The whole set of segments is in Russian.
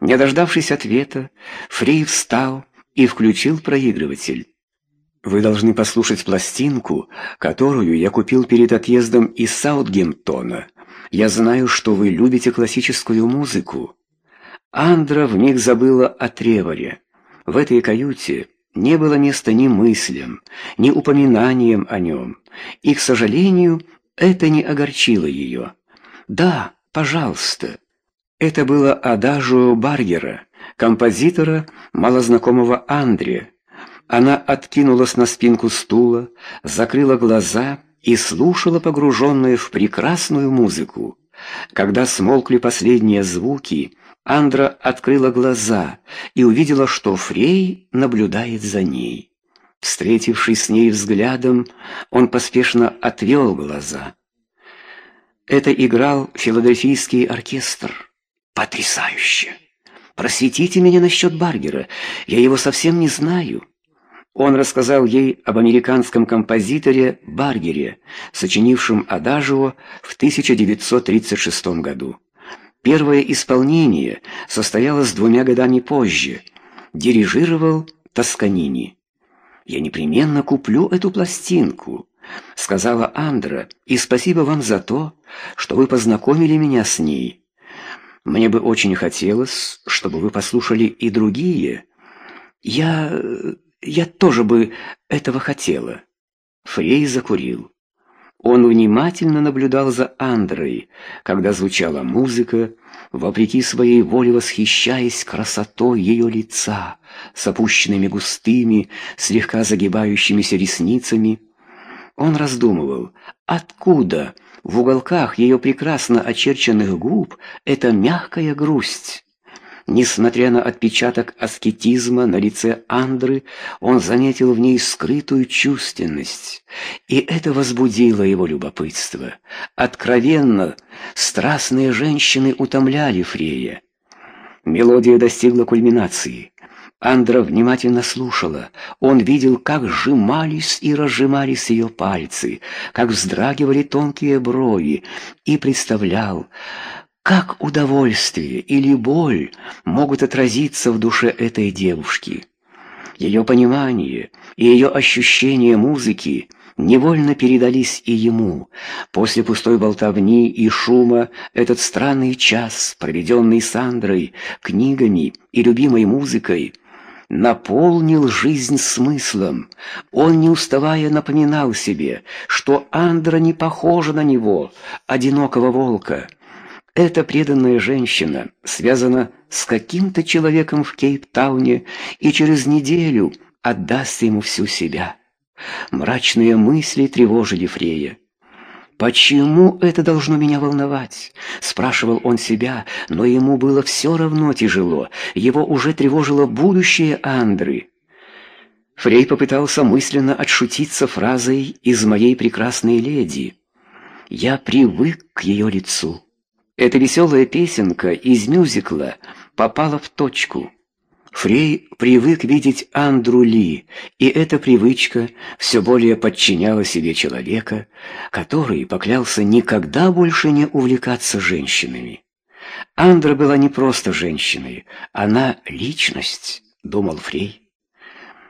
Не дождавшись ответа, Фрей встал и включил проигрыватель. Вы должны послушать пластинку, которую я купил перед отъездом из Саутгемптона. Я знаю, что вы любите классическую музыку. Андра вмиг забыла о Треворе. В этой каюте не было места ни мыслям, ни упоминаниям о нем, и, к сожалению, это не огорчило ее. «Да, пожалуйста». Это было адажио Баргера, композитора, малознакомого Андре. Она откинулась на спинку стула, закрыла глаза и слушала, погруженная в прекрасную музыку. Когда смолкли последние звуки, Андра открыла глаза и увидела, что Фрей наблюдает за ней. Встретившись с ней взглядом, он поспешно отвел глаза. Это играл филадельфийский оркестр. Потрясающе! Просветите меня насчет Баргера, я его совсем не знаю. Он рассказал ей об американском композиторе Баргере, сочинившем адажио в 1936 году. Первое исполнение состоялось двумя годами позже. Дирижировал Тосканини. «Я непременно куплю эту пластинку», — сказала Андра, «и спасибо вам за то, что вы познакомили меня с ней». Мне бы очень хотелось, чтобы вы послушали и другие. Я... я тоже бы этого хотела». Фрей закурил. Он внимательно наблюдал за Андрой, когда звучала музыка, вопреки своей воле восхищаясь красотой ее лица, с опущенными густыми, слегка загибающимися ресницами. Он раздумывал, откуда в уголках ее прекрасно очерченных губ эта мягкая грусть. Несмотря на отпечаток аскетизма на лице Андры, он заметил в ней скрытую чувственность, и это возбудило его любопытство. Откровенно, страстные женщины утомляли Фрея. Мелодия достигла кульминации. Андра внимательно слушала. Он видел, как сжимались и разжимались ее пальцы, как вздрагивали тонкие брови, и представлял, как удовольствие или боль могут отразиться в душе этой девушки. Ее понимание и ее ощущение музыки невольно передались и ему. После пустой болтовни и шума этот странный час, проведенный Сандрой, книгами и любимой музыкой, наполнил жизнь смыслом. Он, не уставая, напоминал себе, что Андра не похожа на него, одинокого волка. Эта преданная женщина связана с каким-то человеком в Кейптауне и через неделю отдаст ему всю себя. Мрачные мысли тревожили Фрея. «Почему это должно меня волновать?» — спрашивал он себя, но ему было все равно тяжело. Его уже тревожило будущее Андры. Фрей попытался мысленно отшутиться фразой из «Моей прекрасной леди». «Я привык к ее лицу». Эта веселая песенка из мюзикла попала в точку. Фрей привык видеть Андру Ли, и эта привычка все более подчиняла себе человека, который поклялся никогда больше не увлекаться женщинами. Андра была не просто женщиной, она личность, думал Фрей.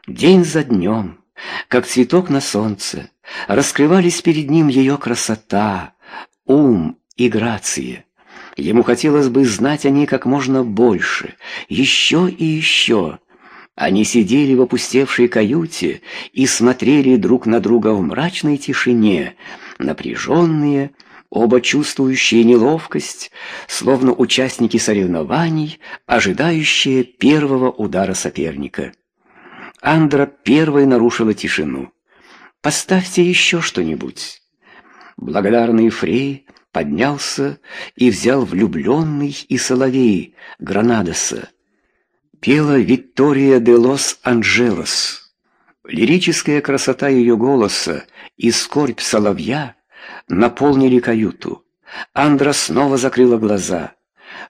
День за днем, как цветок на солнце, раскрывались перед ним ее красота, ум и грация. Ему хотелось бы знать о ней как можно больше, еще и еще. Они сидели в опустевшей каюте и смотрели друг на друга в мрачной тишине, напряженные, оба чувствующие неловкость, словно участники соревнований, ожидающие первого удара соперника. Андра первой нарушила тишину. «Поставьте еще что-нибудь». Благодарный Фрей поднялся и взял влюбленный и соловей Гранадоса. Пела Виктория де Лос-Анджелос. Лирическая красота ее голоса и скорбь соловья наполнили каюту. Андра снова закрыла глаза.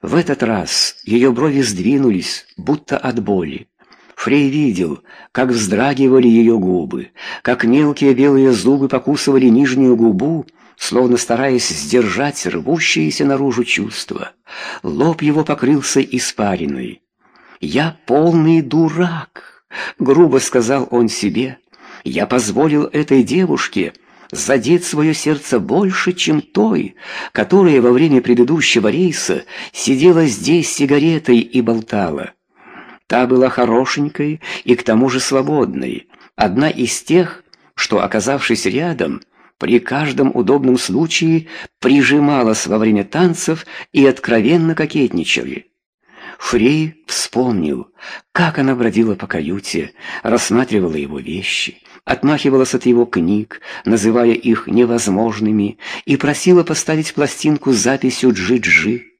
В этот раз ее брови сдвинулись, будто от боли. Фрей видел, как вздрагивали ее губы, как мелкие белые зубы покусывали нижнюю губу, словно стараясь сдержать рвущиеся наружу чувства. Лоб его покрылся испариной. «Я полный дурак», — грубо сказал он себе. «Я позволил этой девушке задеть свое сердце больше, чем той, которая во время предыдущего рейса сидела здесь с сигаретой и болтала. Та была хорошенькой и к тому же свободной, одна из тех, что, оказавшись рядом, при каждом удобном случае прижималась во время танцев и откровенно кокетничали. Фрей вспомнил, как она бродила по каюте, рассматривала его вещи, отмахивалась от его книг, называя их невозможными, и просила поставить пластинку с записью «Джи-Джи».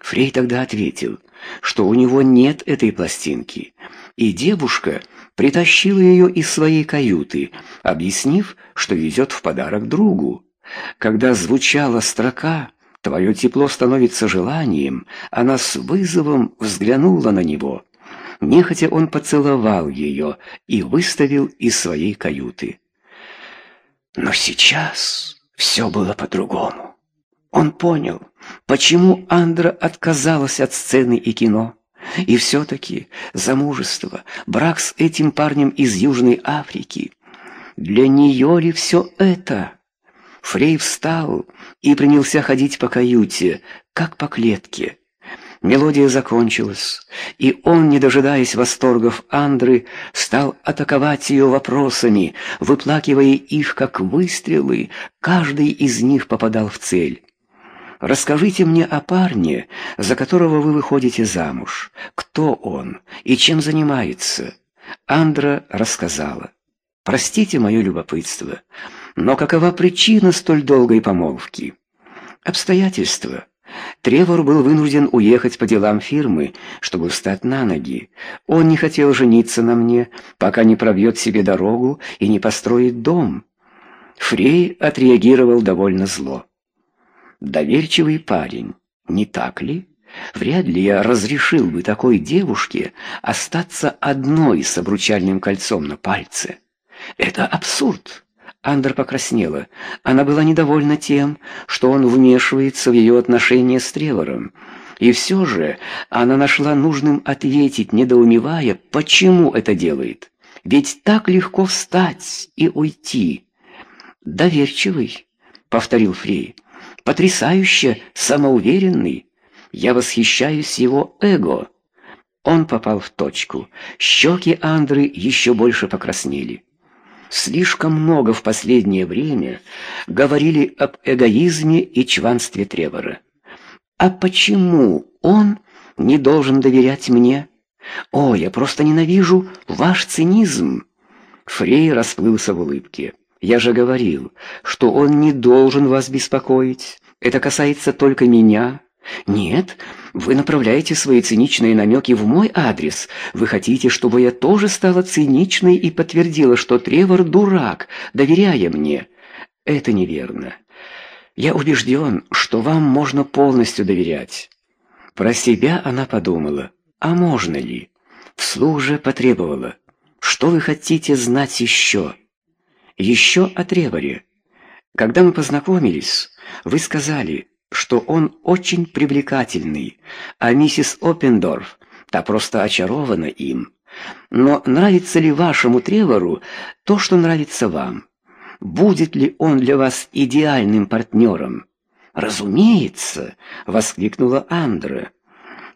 Фрей тогда ответил, что у него нет этой пластинки, и девушка притащила ее из своей каюты, объяснив, что везет в подарок другу. Когда звучала строка «Твое тепло становится желанием», она с вызовом взглянула на него. Нехотя он поцеловал ее и выставил из своей каюты. Но сейчас все было по-другому. Он понял, почему Андра отказалась от сцены и кино. И все-таки замужество, брак с этим парнем из Южной Африки. Для нее ли все это? Фрей встал и принялся ходить по каюте, как по клетке. Мелодия закончилась, и он, не дожидаясь восторгов Андры, стал атаковать ее вопросами, выплакивая их как выстрелы, каждый из них попадал в цель. Расскажите мне о парне, за которого вы выходите замуж. Кто он и чем занимается?» Андра рассказала. «Простите мое любопытство, но какова причина столь долгой помолвки?» «Обстоятельства». Тревор был вынужден уехать по делам фирмы, чтобы встать на ноги. Он не хотел жениться на мне, пока не пробьет себе дорогу и не построит дом. Фрей отреагировал довольно зло. Доверчивый парень, не так ли? Вряд ли я разрешил бы такой девушке остаться одной с обручальным кольцом на пальце. Это абсурд. Андер покраснела. Она была недовольна тем, что он вмешивается в ее отношения с Тревором. И все же она нашла нужным ответить, недоумевая, почему это делает. Ведь так легко встать и уйти. «Доверчивый», — повторил Фрей потрясающе самоуверенный. Я восхищаюсь его эго. Он попал в точку. Щеки Андры еще больше покраснели. Слишком много в последнее время говорили об эгоизме и чванстве Тревора. А почему он не должен доверять мне? О, я просто ненавижу ваш цинизм. Фрей расплылся в улыбке. Я же говорил, что он не должен вас беспокоить. Это касается только меня. Нет, вы направляете свои циничные намеки в мой адрес. Вы хотите, чтобы я тоже стала циничной и подтвердила, что Тревор дурак, доверяя мне. Это неверно. Я убежден, что вам можно полностью доверять. Про себя она подумала. А можно ли? Вслух же потребовала. Что вы хотите знать еще? Еще о Треворе. Когда мы познакомились, вы сказали, что он очень привлекательный, а миссис Оппендорф, та просто очарована им. Но нравится ли вашему Тревору то, что нравится вам? Будет ли он для вас идеальным партнером? Разумеется, воскликнула Андра.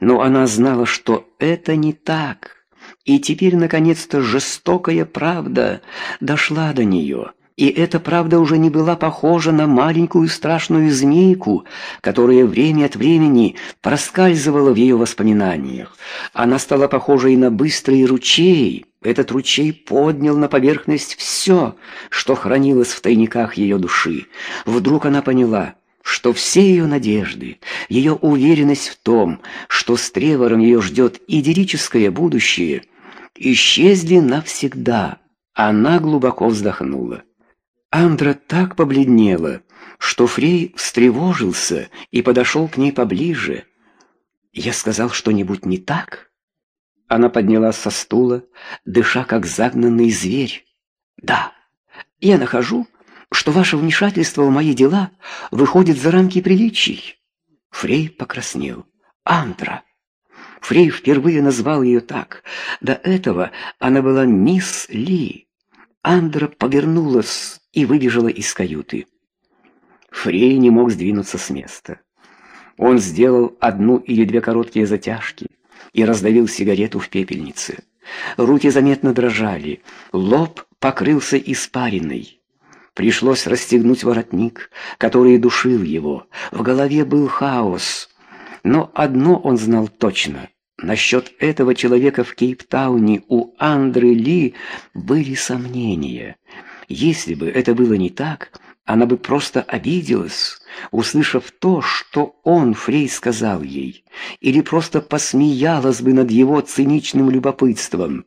Но она знала, что это не так. И теперь, наконец-то, жестокая правда дошла до нее. И эта правда уже не была похожа на маленькую страшную змейку, которая время от времени проскальзывала в ее воспоминаниях. Она стала похожей на быстрый ручей. Этот ручей поднял на поверхность все, что хранилось в тайниках ее души. Вдруг она поняла — что все ее надежды, ее уверенность в том, что с Тревором ее ждет идиллическое будущее, исчезли навсегда. Она глубоко вздохнула. Андра так побледнела, что Фрей встревожился и подошел к ней поближе. «Я сказал что-нибудь не так?» Она поднялась со стула, дыша как загнанный зверь. «Да, я нахожу, что ваше вмешательство в мои дела выходит за рамки приличий. Фрей покраснел. Андра. Фрей впервые назвал ее так. До этого она была мисс Ли. Андра повернулась и выбежала из каюты. Фрей не мог сдвинуться с места. Он сделал одну или две короткие затяжки и раздавил сигарету в пепельнице. Руки заметно дрожали, лоб покрылся испариной. Пришлось расстегнуть воротник, который душил его. В голове был хаос. Но одно он знал точно. Насчет этого человека в Кейптауне у Андры Ли были сомнения. Если бы это было не так, она бы просто обиделась, услышав то, что он, Фрей, сказал ей, или просто посмеялась бы над его циничным любопытством.